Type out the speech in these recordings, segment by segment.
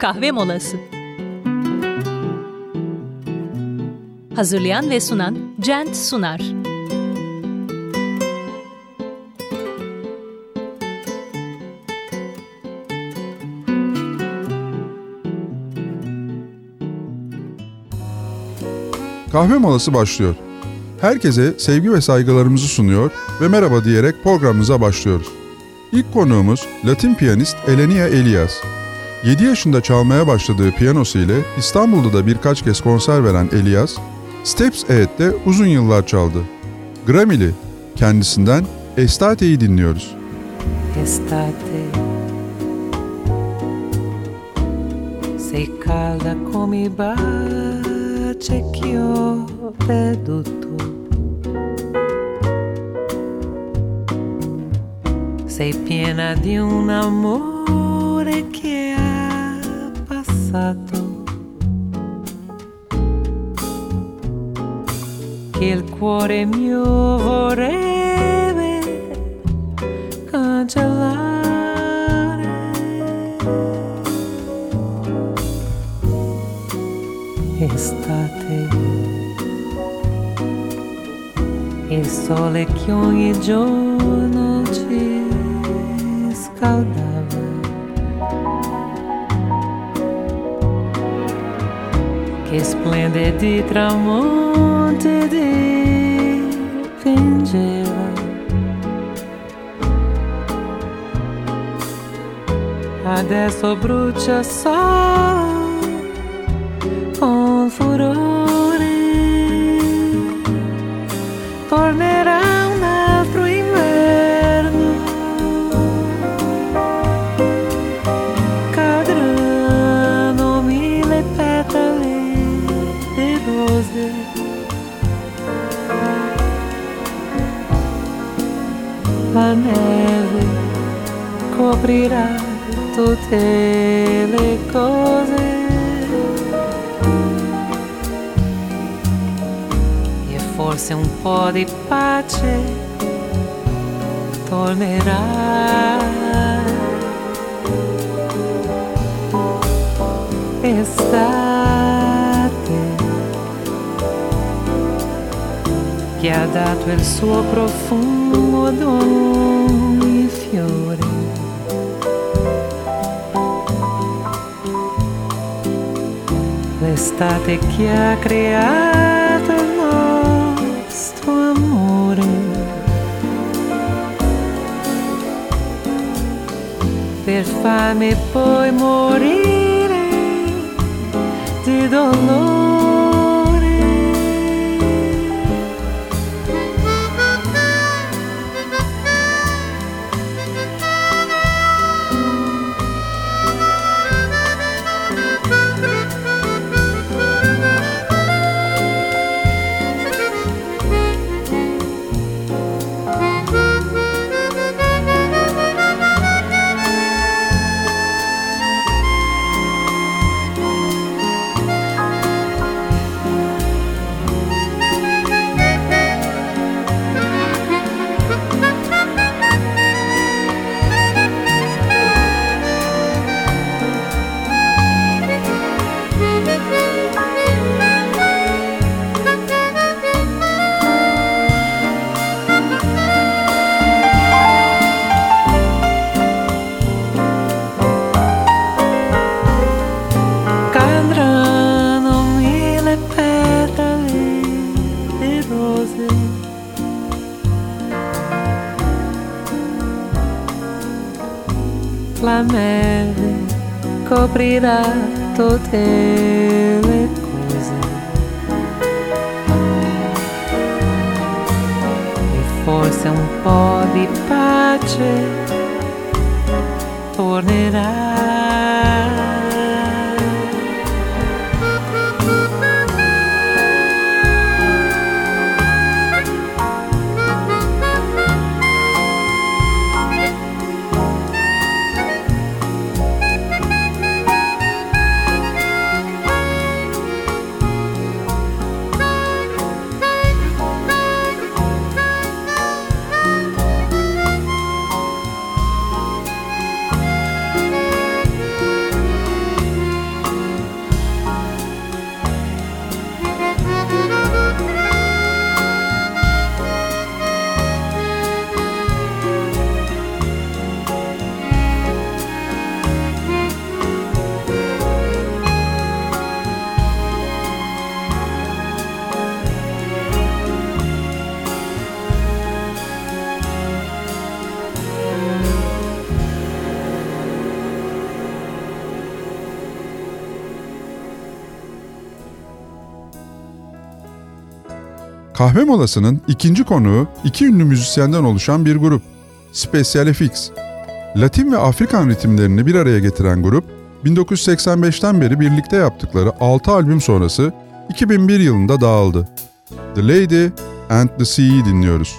kahve molası. Hazırlayan ve sunan Cent Sunar. Kahve molası başlıyor. Herkese sevgi ve saygılarımızı sunuyor ve merhaba diyerek programımıza başlıyoruz. İlk konuğumuz Latin piyanist Elenia Elias. 7 yaşında çalmaya başladığı piyanosu ile İstanbul'da da birkaç kez konser veren Elias, Steps Ahead'de uzun yıllar çaldı. Grammy'li kendisinden Estate'yi dinliyoruz. Estate Sei calda come i baci che ho perduto Sei piena di un amore che passato Che il cuore mio vorrebbe cancellare. Estate Il sole che ogni giorno ci scaldava splendidi tramonti dipingeva Adesso brucia solo con furore coprirà tutte le cose e forse un po' di pace tornerà. Estate che ha dato il suo profumo ad ogni fiore. estate que ha criado nosso amor. Per fame, poi morire de dolor. Coprirà tutte le cose E forse un po' di pace tornerà Kahve molasının ikinci konuğu iki ünlü müzisyenden oluşan bir grup. Special FX. Latin ve Afrikan ritimlerini bir araya getiren grup, 1985'ten beri birlikte yaptıkları 6 albüm sonrası 2001 yılında dağıldı. The Lady and the Sea'yi dinliyoruz.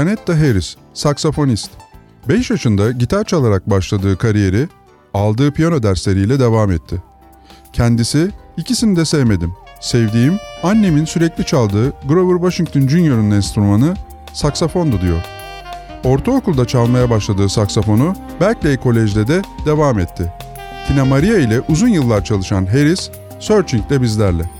Janetta Harris, saksafonist. 5 yaşında gitar çalarak başladığı kariyeri aldığı piyano dersleriyle devam etti. Kendisi ikisini de sevmedim. Sevdiğim, annemin sürekli çaldığı Grover Washington Jr.'ın enstrümanı saksafondu diyor. Ortaokulda çalmaya başladığı saksafonu Berkeley Kolej'de de devam etti. Tina Maria ile uzun yıllar çalışan Harris, Searching'de bizlerle.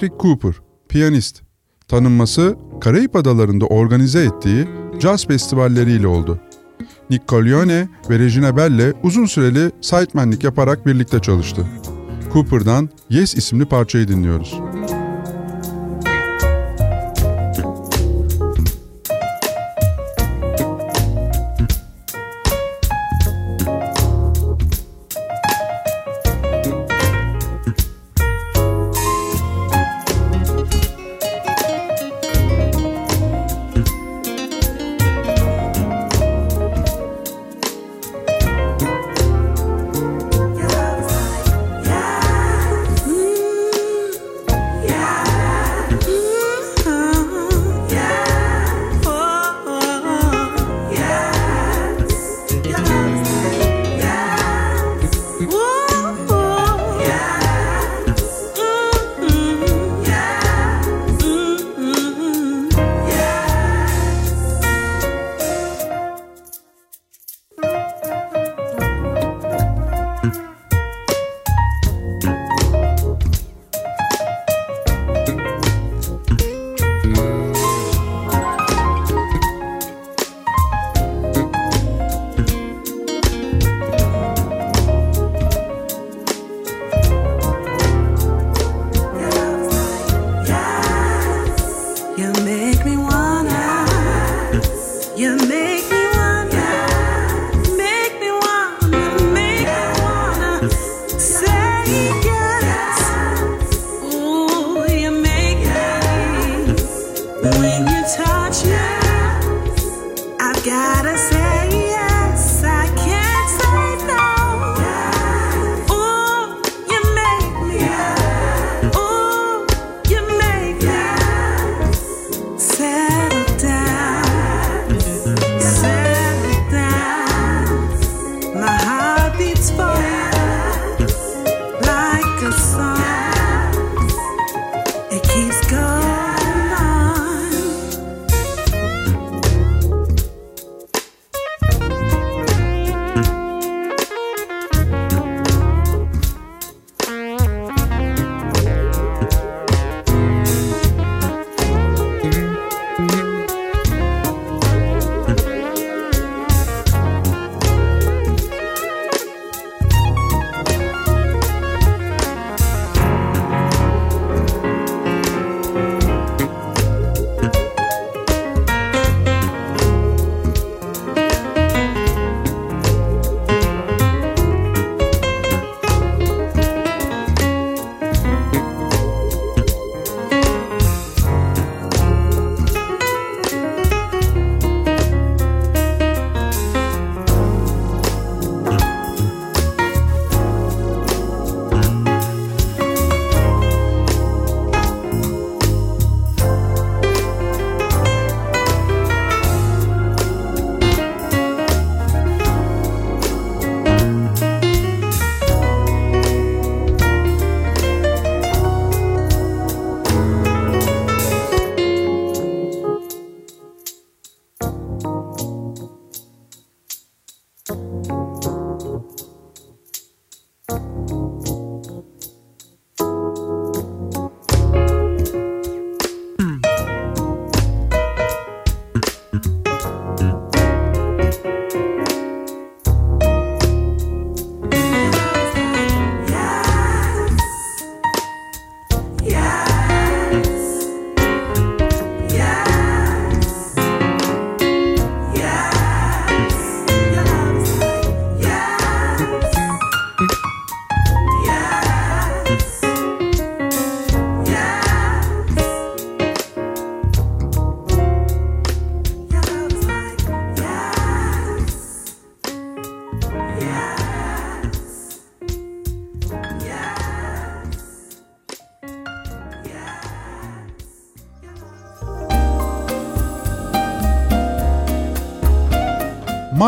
Patrick Cooper, piyanist. Tanınması Karayip Adaları'nda organize ettiği caz festivalleriyle oldu. Nick Collione ve Regina Bell'le uzun süreli sidemenlik yaparak birlikte çalıştı. Cooper'dan Yes isimli parçayı dinliyoruz.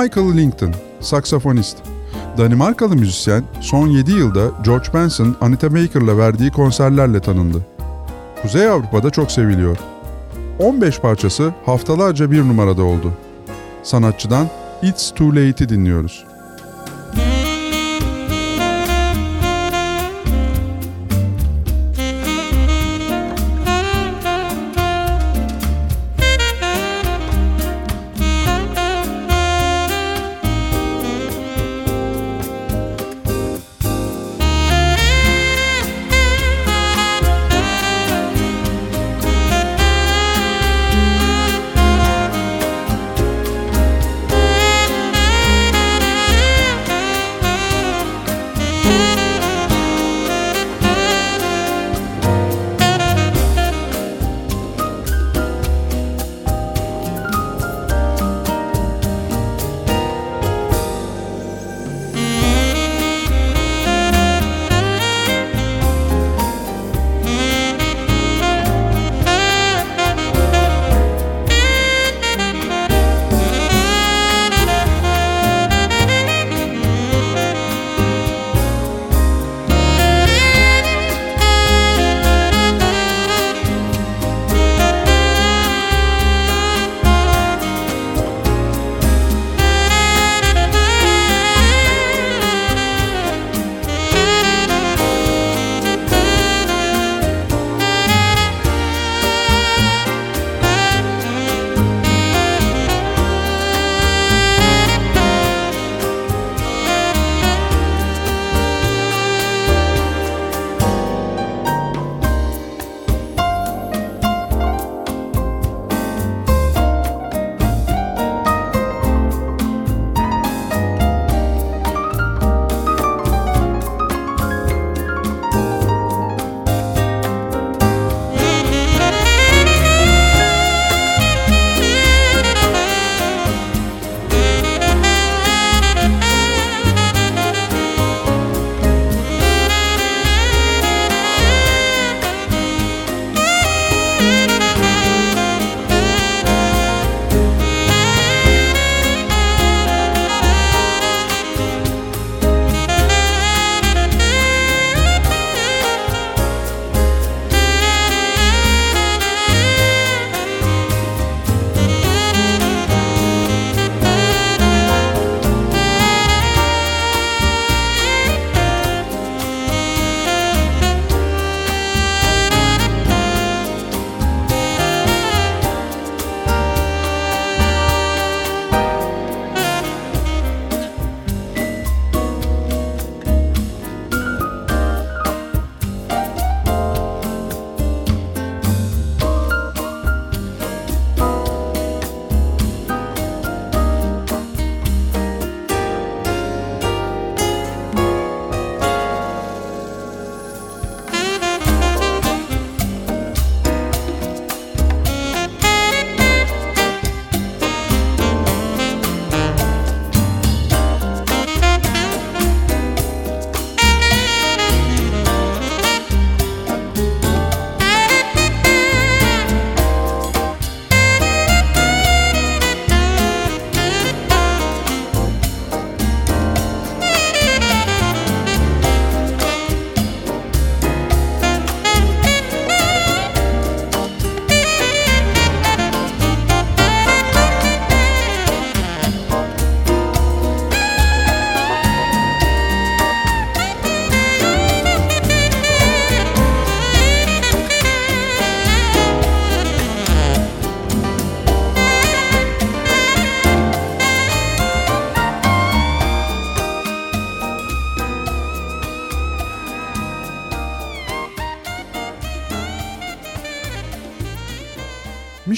Michael Linton, saksafonist. Danimarkalı müzisyen son 7 yılda George Benson, Anita Baker'la verdiği konserlerle tanındı. Kuzey Avrupa'da çok seviliyor. 15 parçası haftalarca bir numarada oldu. Sanatçıdan It's Too Late'i dinliyoruz.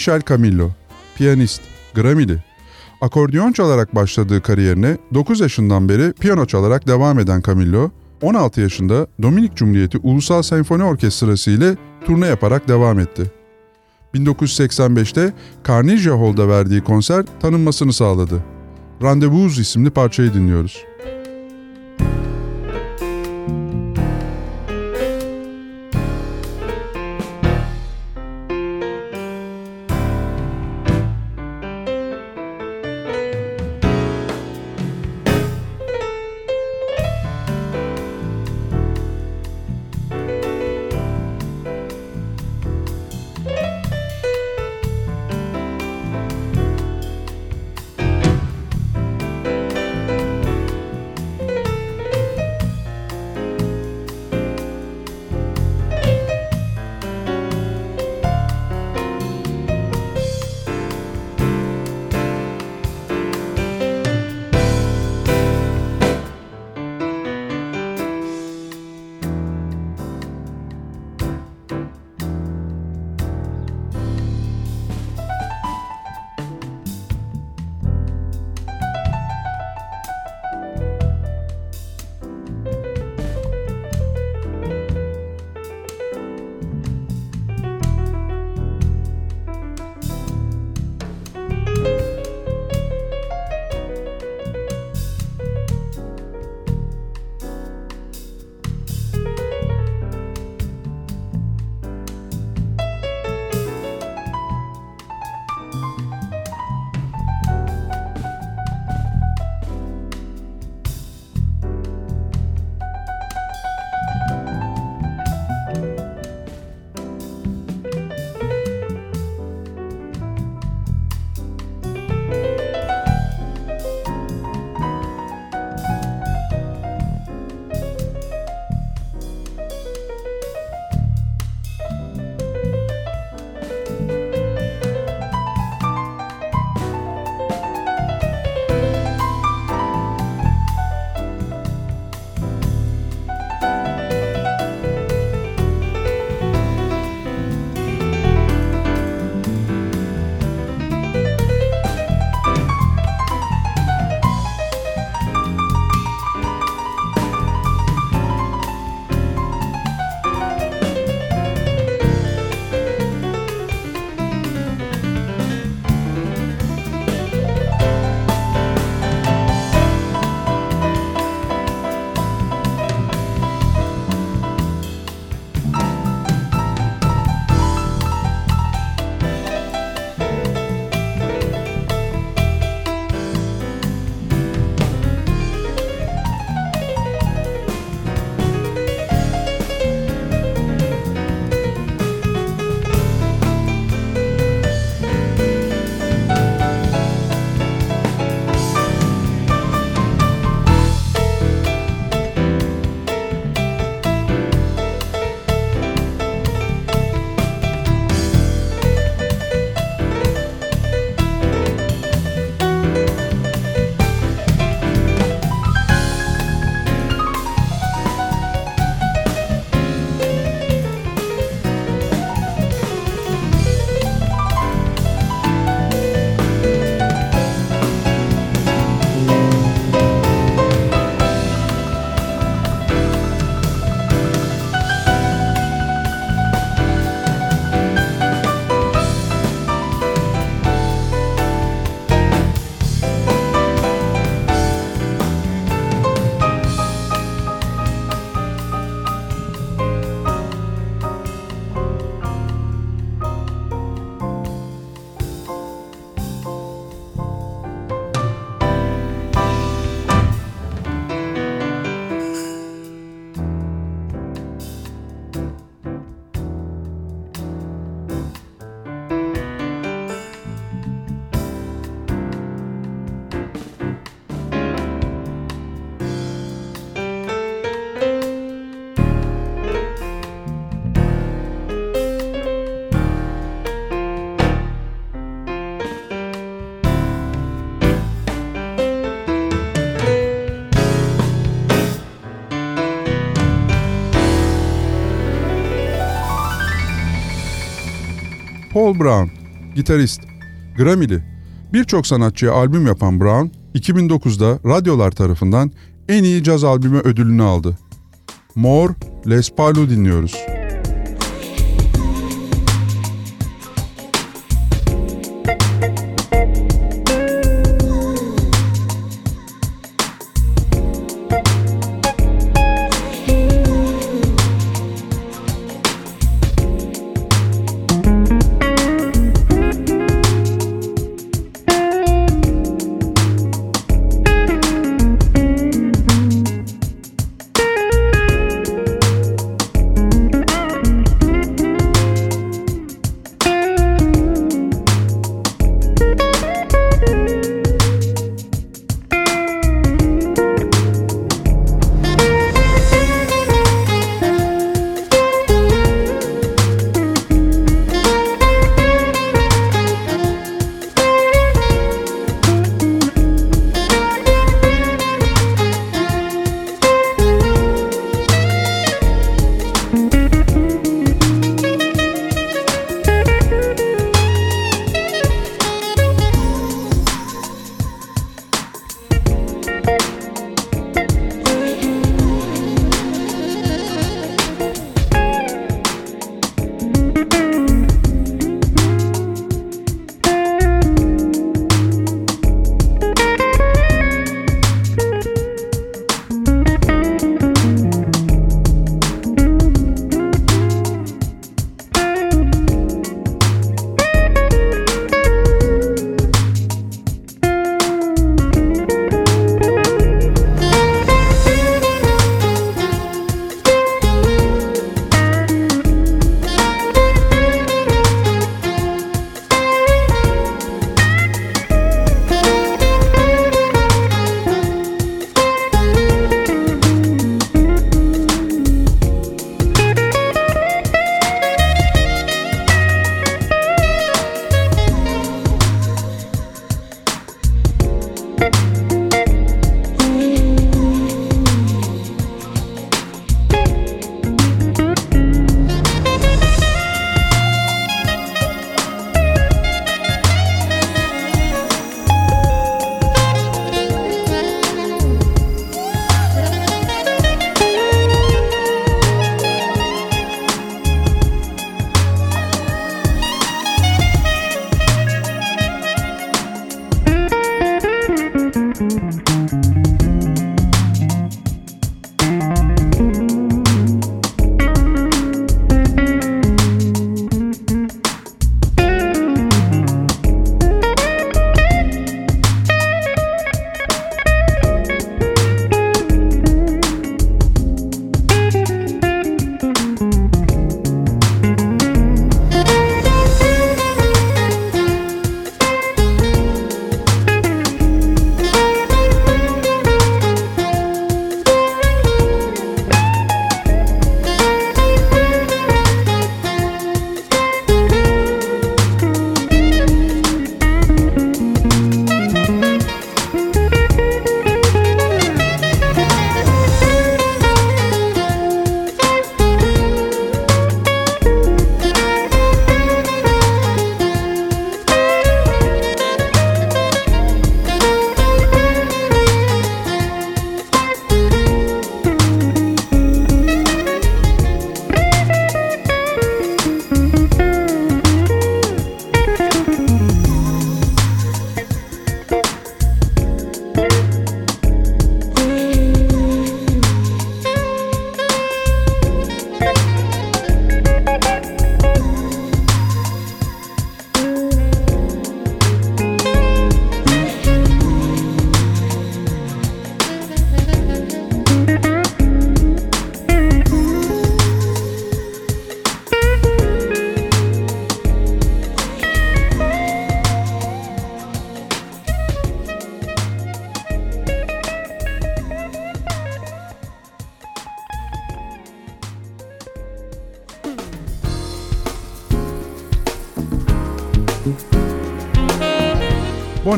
Michel Camillo, piyanist, Grammy'li. Akordeon çalarak başladığı kariyerine 9 yaşından beri piyano çalarak devam eden Camillo, 16 yaşında Dominik Cumhuriyeti Ulusal Senfoni Orkestrası ile turne yaparak devam etti. 1985'te Carnegie Hall'da verdiği konser tanınmasını sağladı. Rendezvous isimli parçayı dinliyoruz. Paul Brown, gitarist, Grammy'li. Birçok sanatçıya albüm yapan Brown, 2009'da radyolar tarafından en iyi caz albümü ödülünü aldı. More, Les Paul'u dinliyoruz.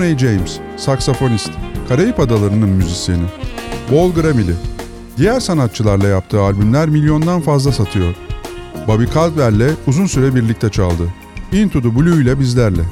Bonnie James, saksafonist, Karayip Adaları'nın müzisyeni. Bol Grammy'li. Diğer sanatçılarla yaptığı albümler milyondan fazla satıyor. Bobby Caldwell'le uzun süre birlikte çaldı. Into the Blue ile bizlerle.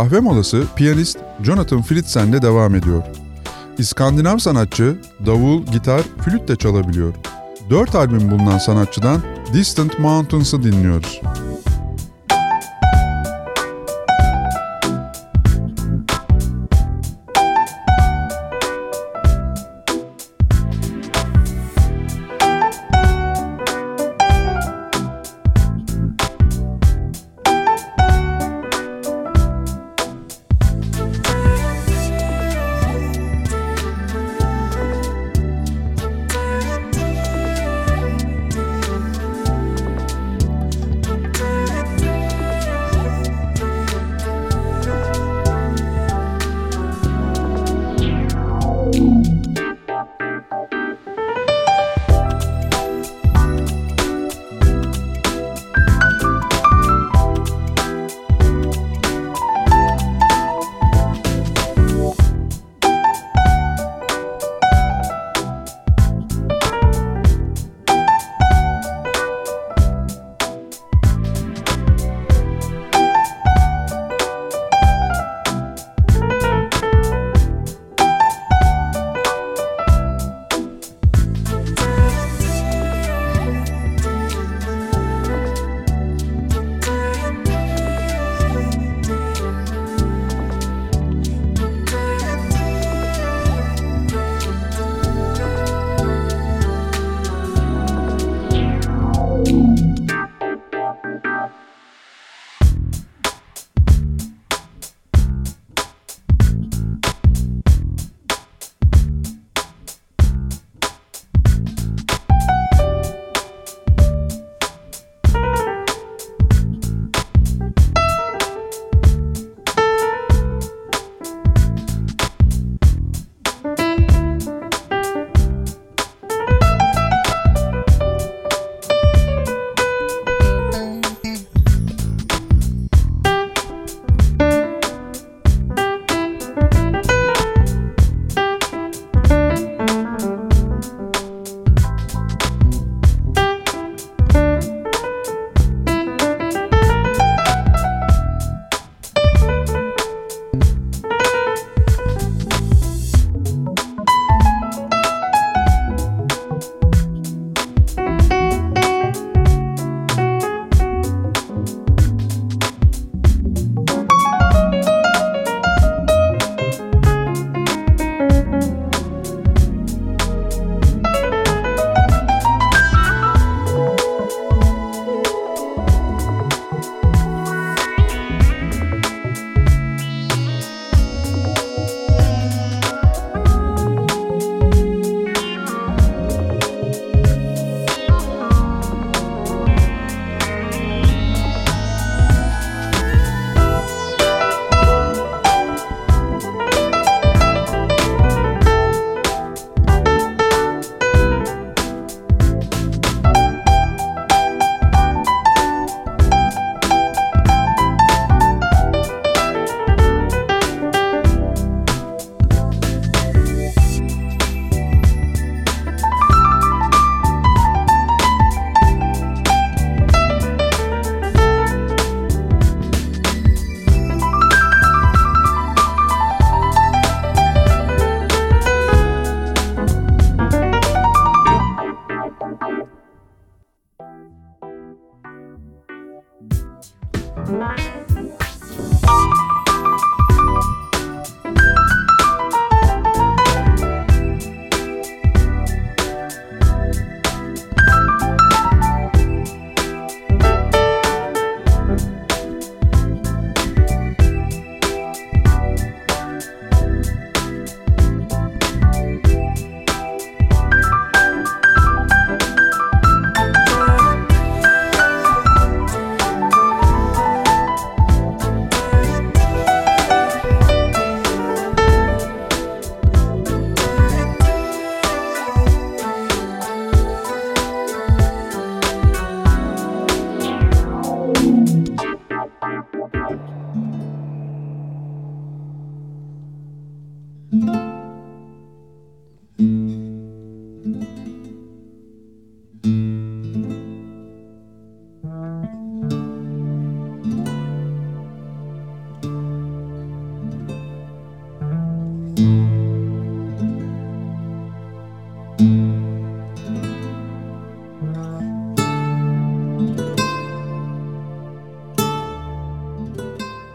Kahve molası piyanist Jonathan Fritzsen'le devam ediyor. İskandinav sanatçı davul, gitar, flüt de çalabiliyor. Dört albüm bulunan sanatçıdan Distant Mountains'ı dinliyoruz.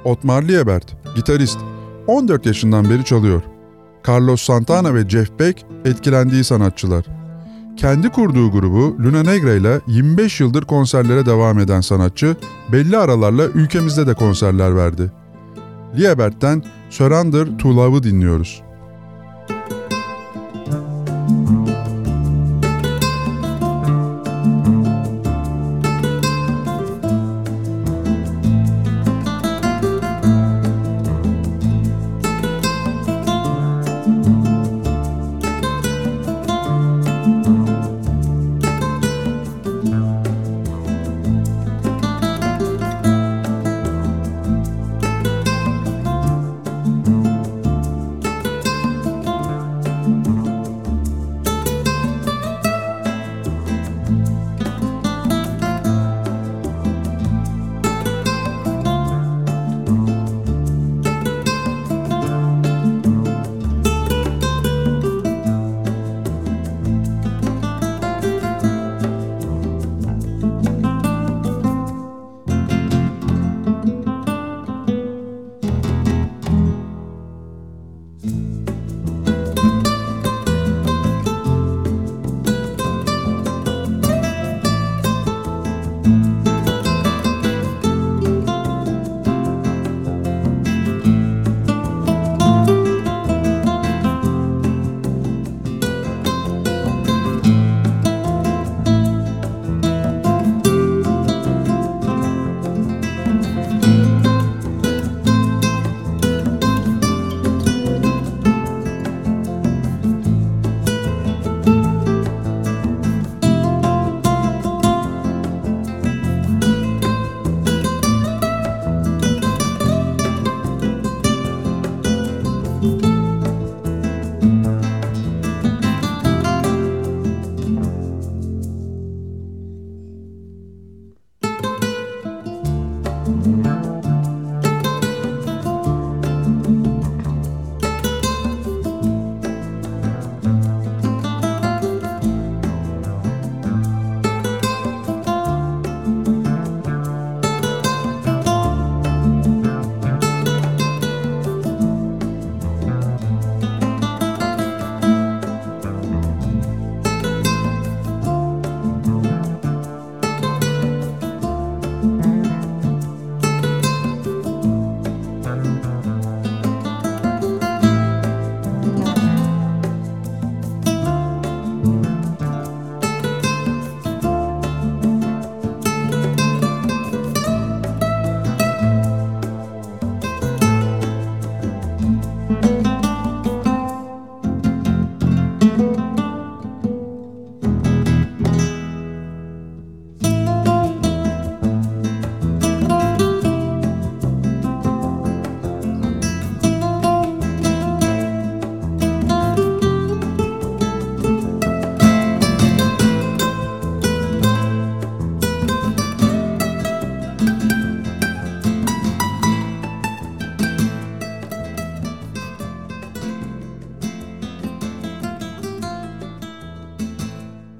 Otmar Liebert, gitarist, 14 yaşından beri çalıyor. Carlos Santana ve Jeff Beck etkilendiği sanatçılar. Kendi kurduğu grubu Luna Negra ile 25 yıldır konserlere devam eden sanatçı belli aralarla ülkemizde de konserler verdi. Liebert'ten Surrender to Love'ı dinliyoruz.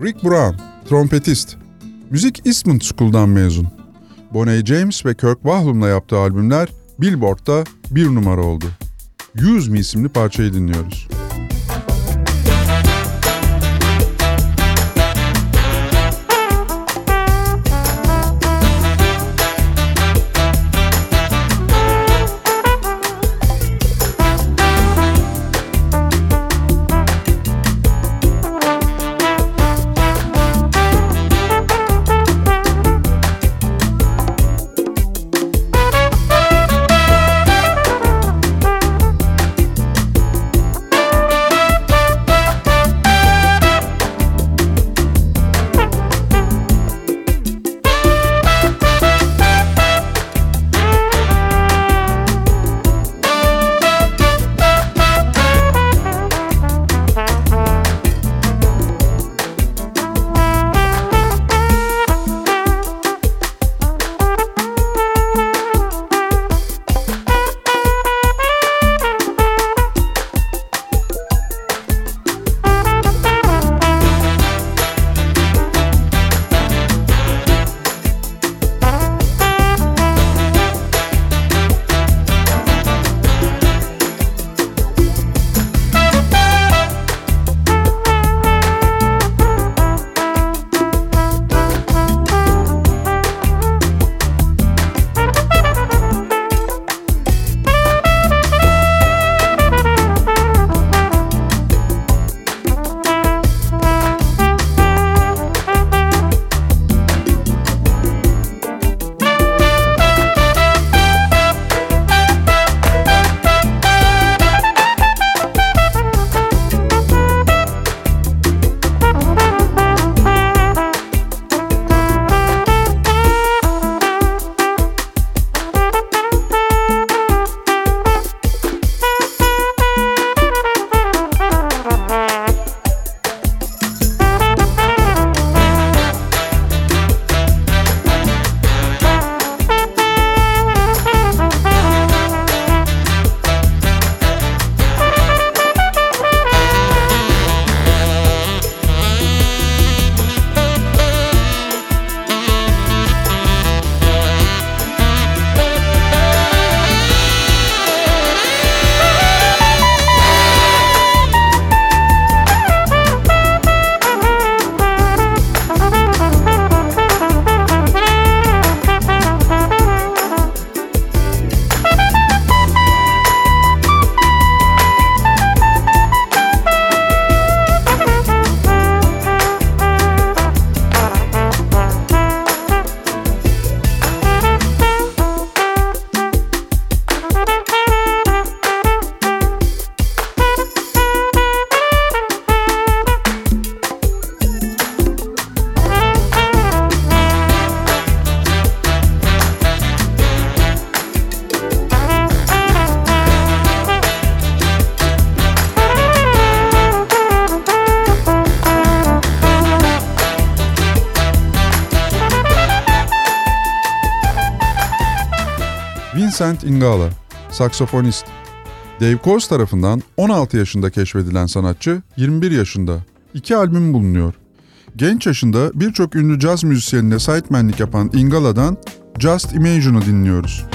Rick Brown, trompetist. Müzik Eastman School'dan mezun. Bonnie James ve Kirk Whalum'la yaptığı albümler Billboard'da bir numara oldu. Use Me isimli parçayı dinliyoruz. Vincent Ingala, saksafonist. Dave Coase tarafından 16 yaşında keşfedilen sanatçı 21 yaşında. İki albüm bulunuyor. Genç yaşında birçok ünlü caz müzisyenine sidemenlik yapan Ingala'dan Just Imagine'u dinliyoruz.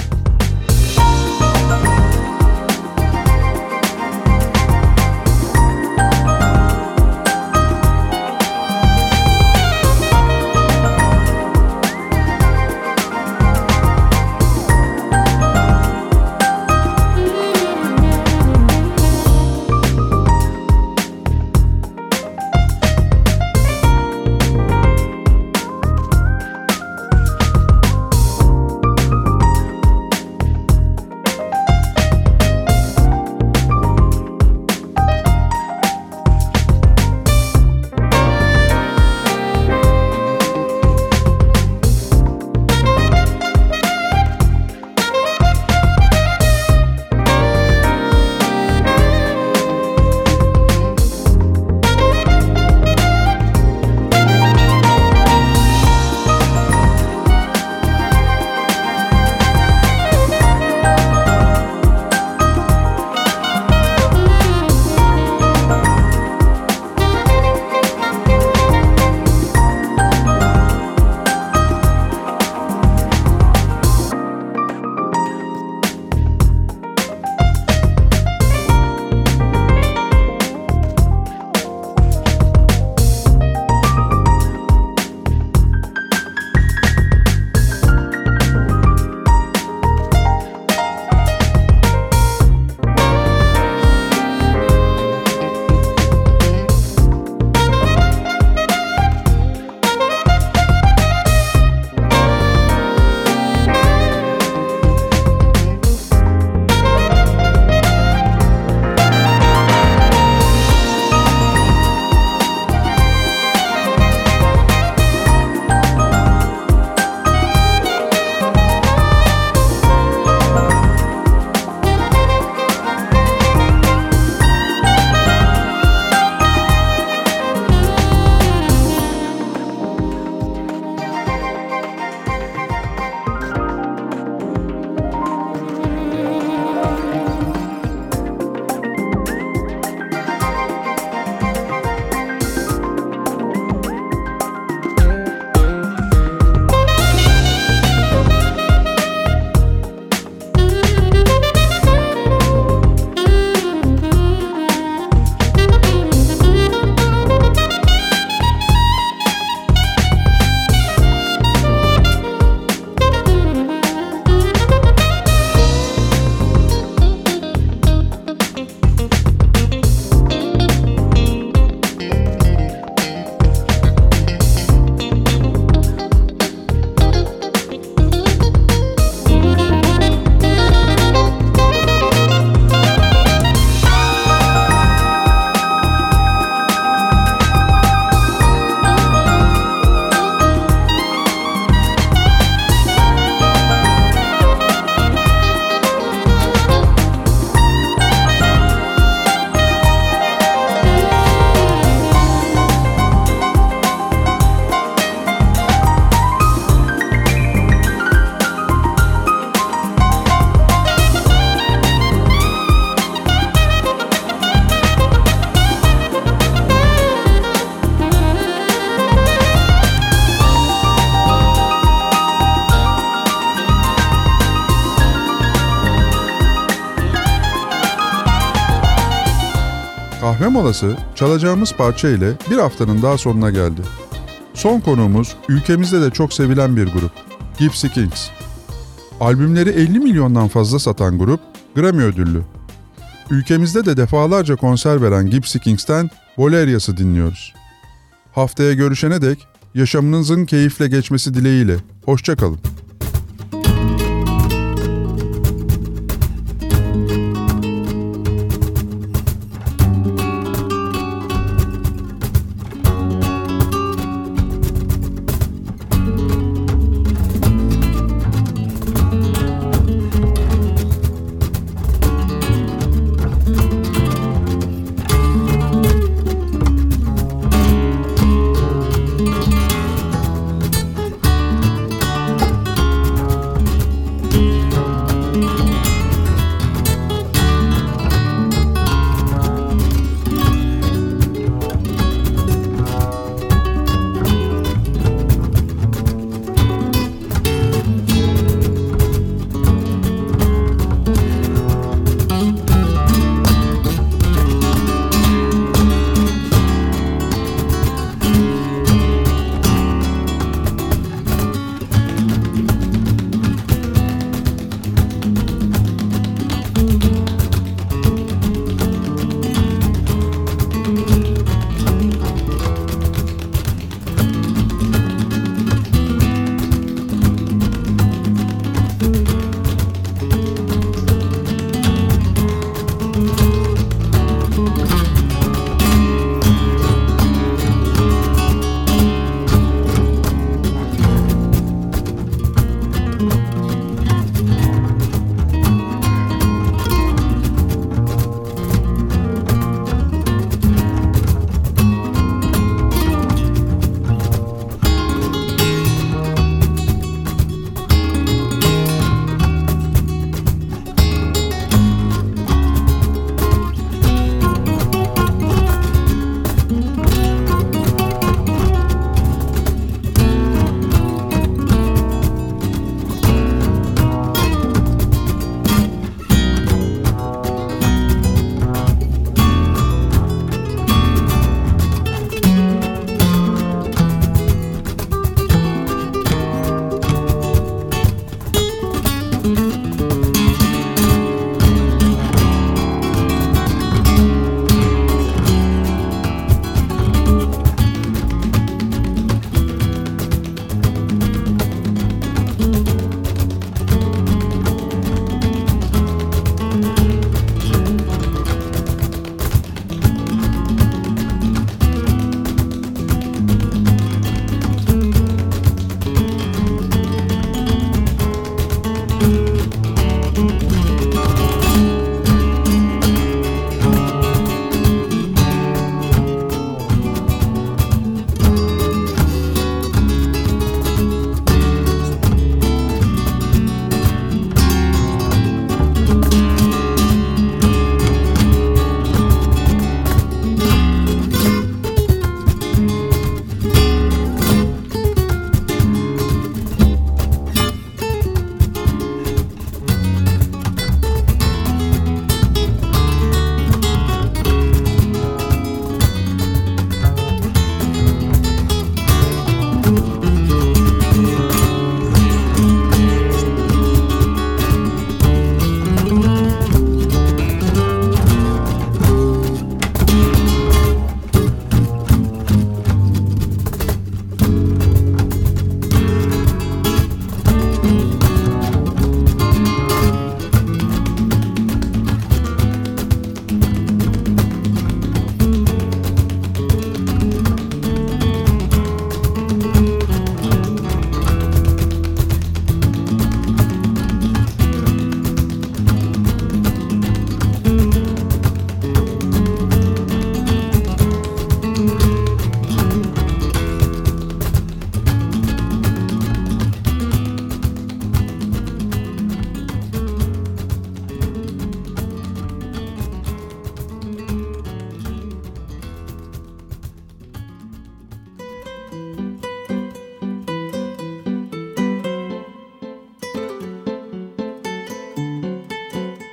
Molası çalacağımız parça ile bir haftanın daha sonuna geldi. Son konuğumuz ülkemizde de çok sevilen bir grup. Gypsy Kings. Albümleri 50 milyondan fazla satan grup Grammy ödüllü. Ülkemizde de defalarca konser veren Gypsy Kings'ten Bolerias'ı dinliyoruz. Haftaya görüşene dek yaşamınızın keyifle geçmesi dileğiyle. Hoşçakalın.